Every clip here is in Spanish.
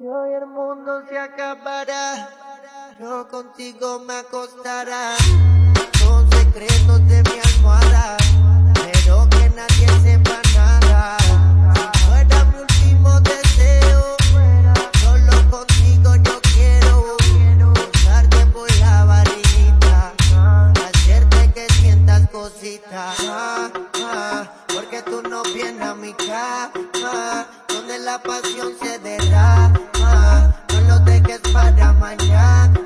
Si hoy el mundo se acabará, yo contigo me acostará. Son secretos de mi almohada, pero que nadie sepa nada. Fuera mi último deseo, solo contigo yo quiero usarte por la varita, hacerte que sientas cositas. Ah, ah, porque tú no vienes a mi cama, donde la pasión se derrama. No lo dejes para mañana,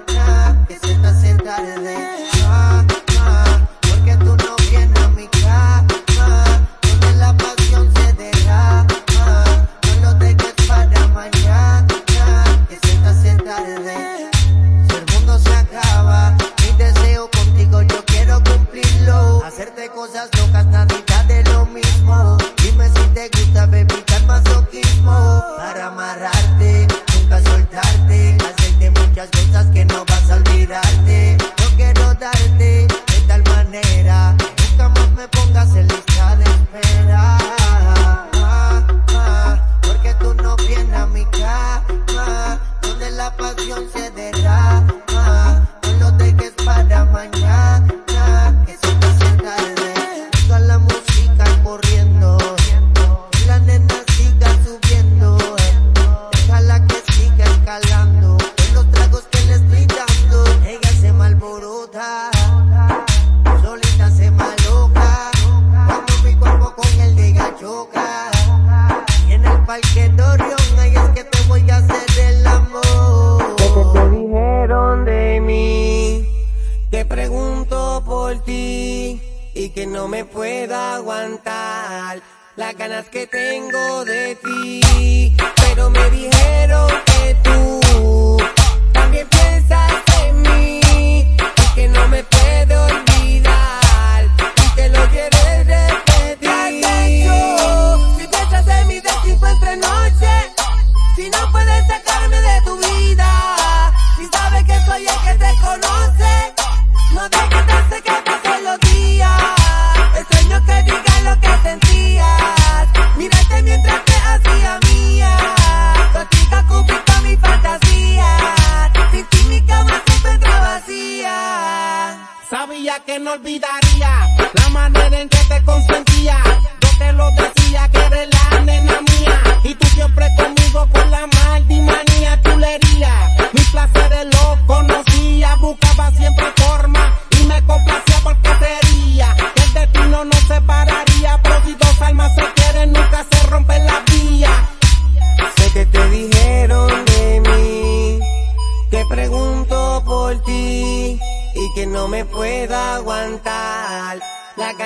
de Orión, ahí es que te voy a hacer el amor. Que te dijeron de mí, que pregunto por ti y que no me puedo aguantar las ganas que tengo de ti. Pero me dijeron que tú el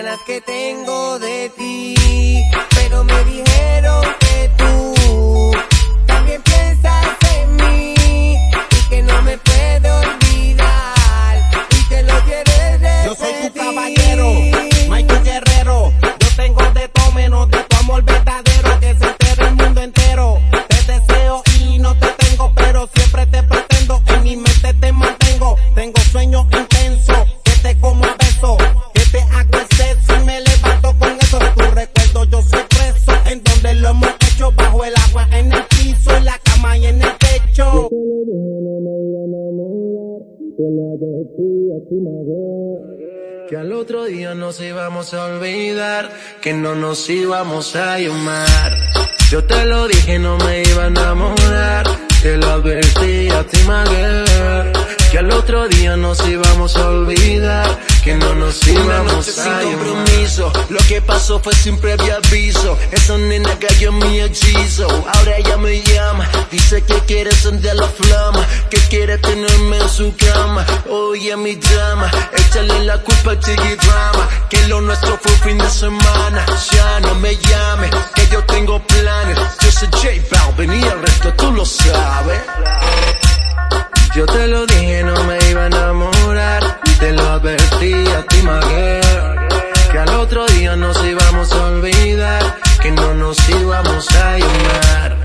ganas que tengo de ti. Pero me dijeron que Que al otro día nos íbamos a olvidar, que no nos íbamos a llamar. Yo te lo dije, no me iba a enamorar, te lo advertí a ti. Que al otro día nos íbamos a olvidar, que no nos íbamos a sin compromiso. Lo que pasó fue sin previo aviso. Esa nena cayó en mi hechizo. Ahora ella me llama. Dice que quiere encender la flama. Que quiere tenerme en su cama. Oye, mi dama. Échale la culpa al Drama. Que lo nuestro fue un fin de semana. Ya no me llames. Que yo tengo planes. Yo soy J Balvin y el resto tú lo sabes. Yo te lo dije, no me iba a enamorar, te lo advertí a ti, girl. Que al otro día nos íbamos a olvidar, que no nos íbamos a llamar.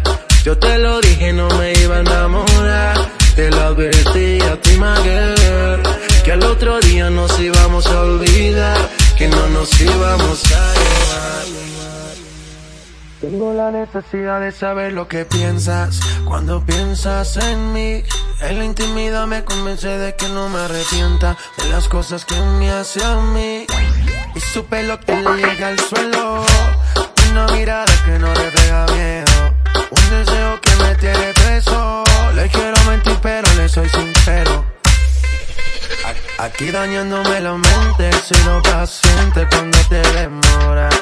Yo te lo dije, no me iba a enamorar, te lo advertí a ti, girl. Que al otro día nos íbamos a olvidar, que no nos íbamos a llamar. Tengo la necesidad de saber lo que piensas cuando piensas en mí. En la intimidad me convence de que no me arrepienta de las cosas que me hace a mí. Y su pelo que le llega al suelo. Una mirada que no refleja miedo. Un deseo que me tiene preso. Le quiero mentir pero le soy sincero. Aquí dañándome la mente, he sido paciente cuando te demoras.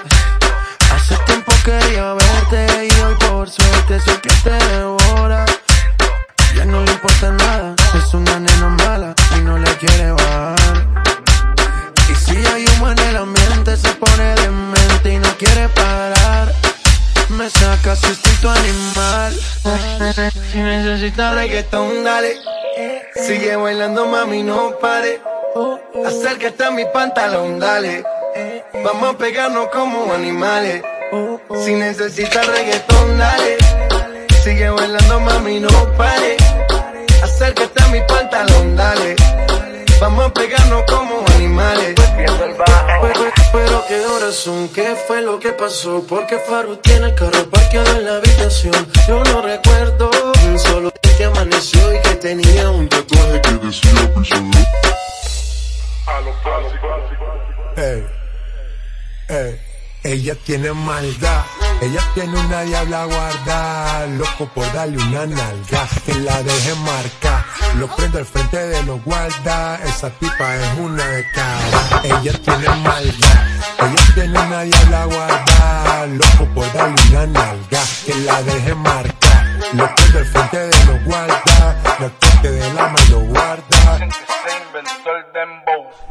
Quería verte y hoy por suerte sé que te devora. Ya no le importa nada, es una nena mala y no le quiere bajar. Y si hay humo en el ambiente se pone demente y no quiere parar. Me saca su instinto animal. Si necesitas reggaetón, dale. Sigue bailando, mami, no pare. Acércate a mi pantalón, dale. Vamos a pegarnos como animales. Si necesitas reggaetón, dale. Sigue bailando, mami, no pare. Acércate a mi pantalón, dale. Vamos a pegarnos como animales. Pero, pero qué horas son, qué fue lo que pasó, porque Faru tiene el carro parqueado en la habitación. Yo no recuerdo, solo que amaneció y que tenía un tatuaje que decía prisión. Ey, ey, ella tiene maldad, ella tiene una diabla guarda, loco por darle una nalga, que la deje marcar, lo prendo al frente de los guarda, esa tipa es una de cara, ella tiene maldad, ella tiene una diabla guarda, loco por darle una nalga, que la deje marcar, lo prendo al frente de los guarda, el corte de la me lo guarda.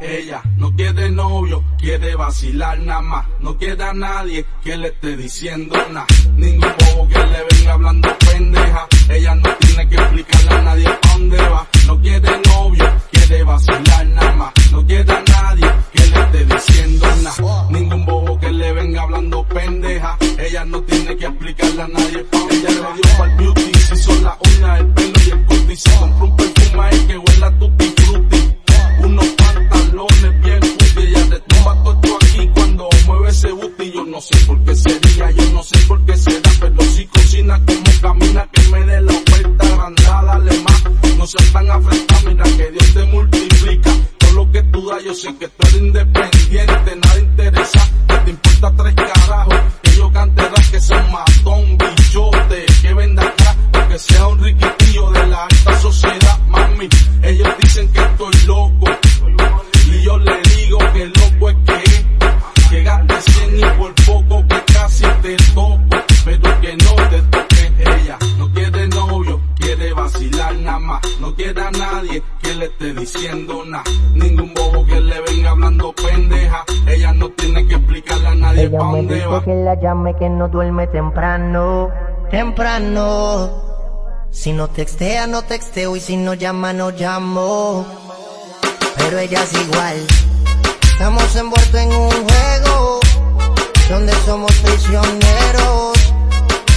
Ella no quiere novio, quiere vacilar nada más. No quiere a nadie que le esté diciendo nada. Ningún bobo que le venga hablando pendeja. Ella no tiene que explicarle a nadie a dónde va. No quiere novio, quiere vacilar nada más. No quiere a nadie que le esté diciendo nada. Ningún bobo que le venga hablando pendeja. Ella no tiene que explicarle a nadie Ella le dio pa'l beauty, se hizo la uña, el pelo y el cuti. Se compró un perfume ahí que huele a tutti frutti. Unos pantalones bien cuti. Ella te tumba todo esto aquí cuando mueve ese booty. Yo no sé por qué sería, yo no sé por qué será. Pero si cocina como que le esté diciendo nada. Ningún bobo que le venga hablando pendeja. Ella no tiene que explicarle a nadie Ella pa' me dónde dijo va. que la llame que no duerme temprano, temprano. Si no textea, no texteo y si no llama, no llamo. Pero ella es igual. Estamos envueltos en un juego donde somos prisioneros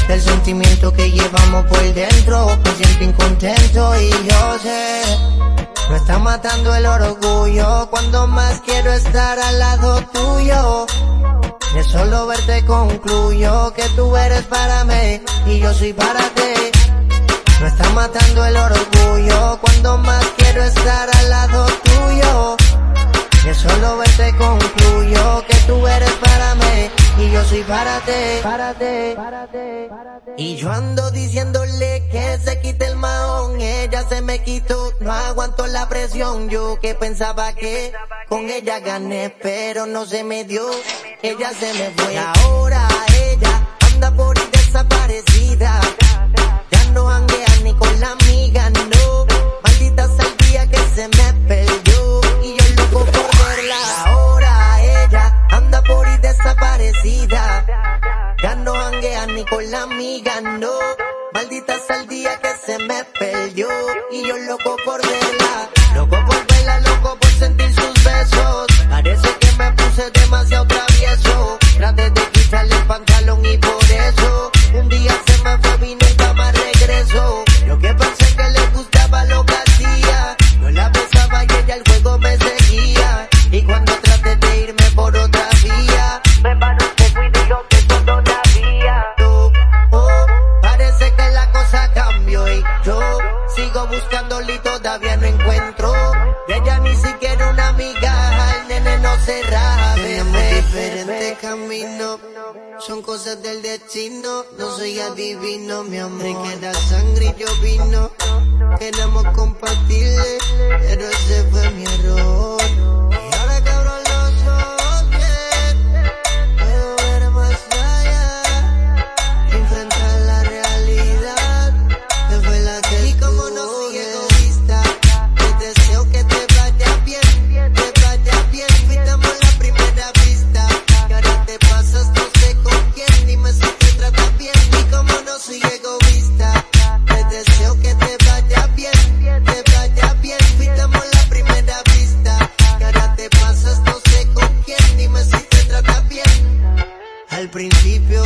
del sentimiento que llevamos por dentro. Me siento incontento y yo sé. Me está matando el orgullo cuando más quiero estar al lado tuyo. De solo verte concluyo que tú eres para mí y yo soy para ti. Me está matando el orgullo cuando más quiero estar al lado tuyo. De solo verte concluyo que tú eres para mí y yo soy para ti, para ti. Y yo ando diciéndole que se quite el mahón, ella se me quitó, no aguanto la presión, yo que pensaba que con ella gané, pero no se me dio, ella se me fue. Y ahora ella anda por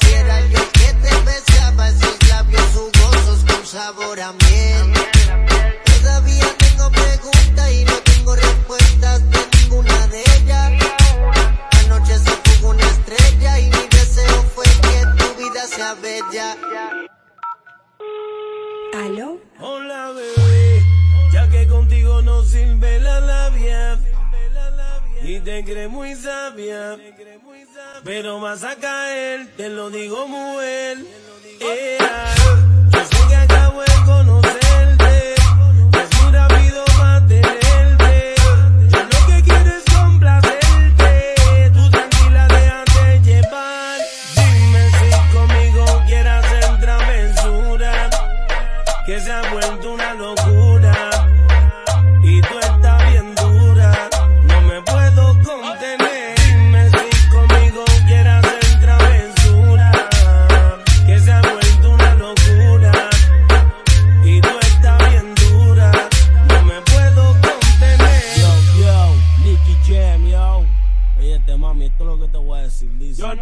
Si era yo que te besaba esos labios jugosos con sabor a miel. Todavía tengo preguntas y no tengo respuestas de ninguna de ellas. Anoche se fugó una estrella y mi deseo fue que tu vida sea bella. Hola bebé, y te crees muy sabia, pero vas a caer, te lo digo muy bien. yo sé que acabo de conocerte,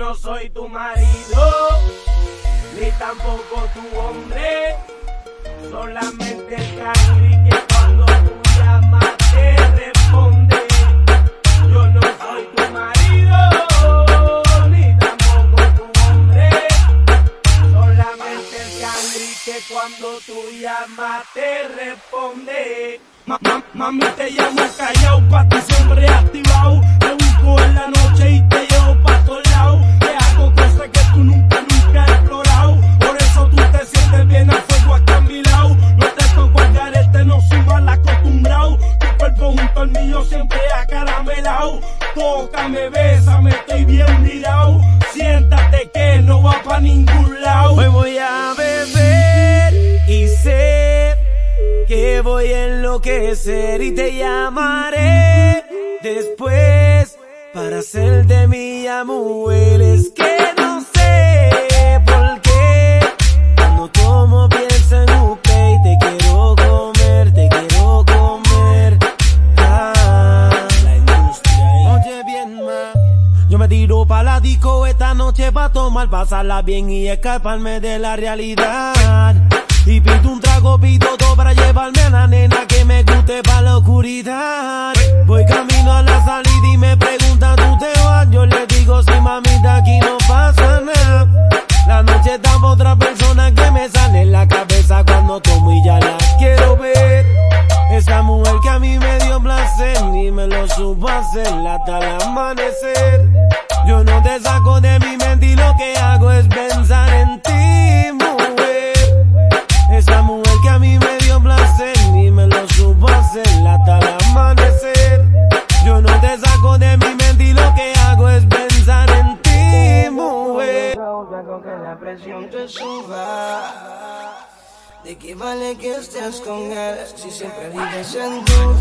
no soy tu marido, ni tampoco tu hombre. Solamente el que cuando tú llamas te responde. Yo no soy tu marido, ni tampoco tu hombre. Solamente el cangri que cuando tú llamas te responde. mami te llamo callao, pa' ti siempre activado. Te busco en la noche y y te llamaré después para ser de mi mujer. Es que no sé por qué cuando tomo pienso en y te quiero comer, te quiero comer. Ah, la industria. Oye bien más. Yo me tiro pa' la disco esta noche pa' tomar, pasarla bien y escaparme de la realidad. Y pido un pido todo para llevarme a la nena que me guste pa' la oscuridad. Voy camino a la salida y me pregunta, ¿tú te vas? Yo le digo, sí mamita, aquí no pasa nada. La noche está otra persona que me sale en la cabeza cuando tomo y ya la quiero ver. Esa mujer que a mí me dio placer ni me lo supo hacer hasta el amanecer. Si siempre vives en duda?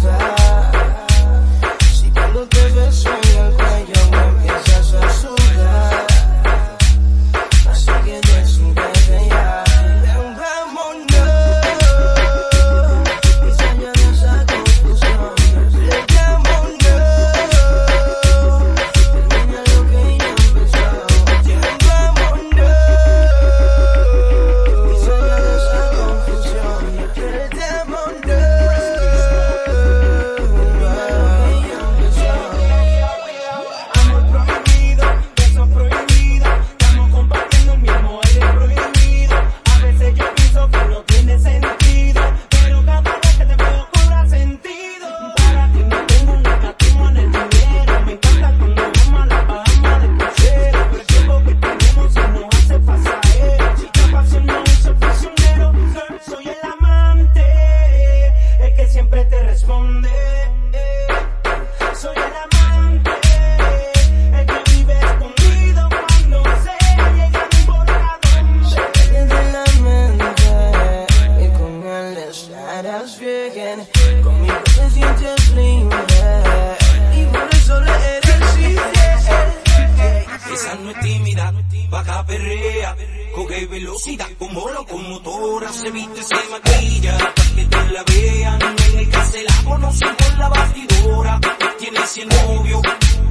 Coge velocidad como locomotora, se viste, se maquilla, para que te la vean, en el que se la conocen con la batidora, tiene cien novios,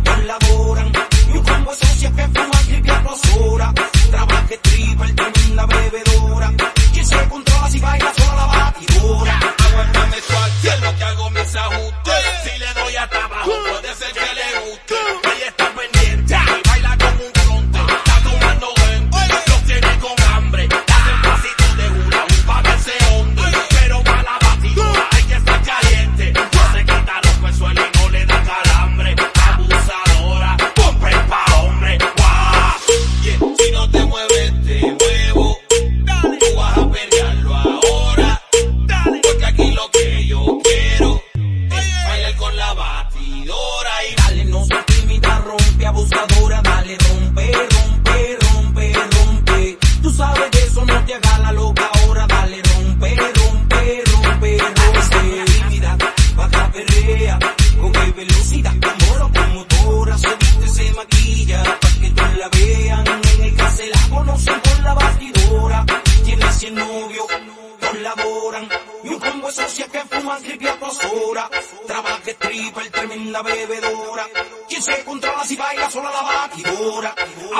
colaboran, y un combo socia que fuma triple rosora, trabaja tripa, el tremenda bebedora, quien se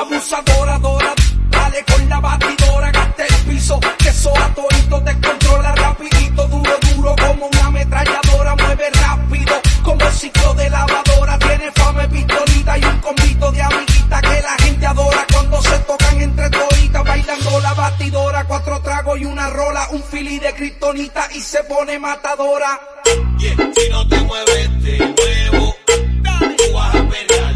abusadora, dora, dale con la batidora, gasta el piso, que eso a todito te controla rapidito, duro, duro como una ametralladora, mueve rápido, como el ciclo de lavadora, tiene fama pistolita y un convito de amiguita que la gente adora cuando se tocan entre toditas, bailando la batidora, cuatro tragos y una rola, un fili de kriptonita y se pone matadora. Yeah, si no te mueves te muevo, tú vas a pelearlo